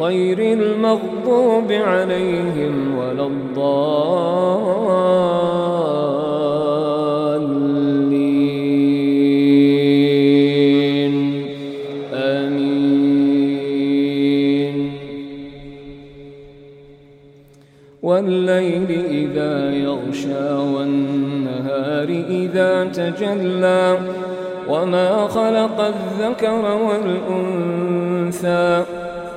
غير المغضوب عليهم ولا الضالين. آمين. والليل إذا يغشى والنهار إذا تجلى وما خلق الذكر والأنثى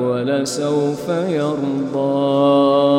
ولسوف يرضى.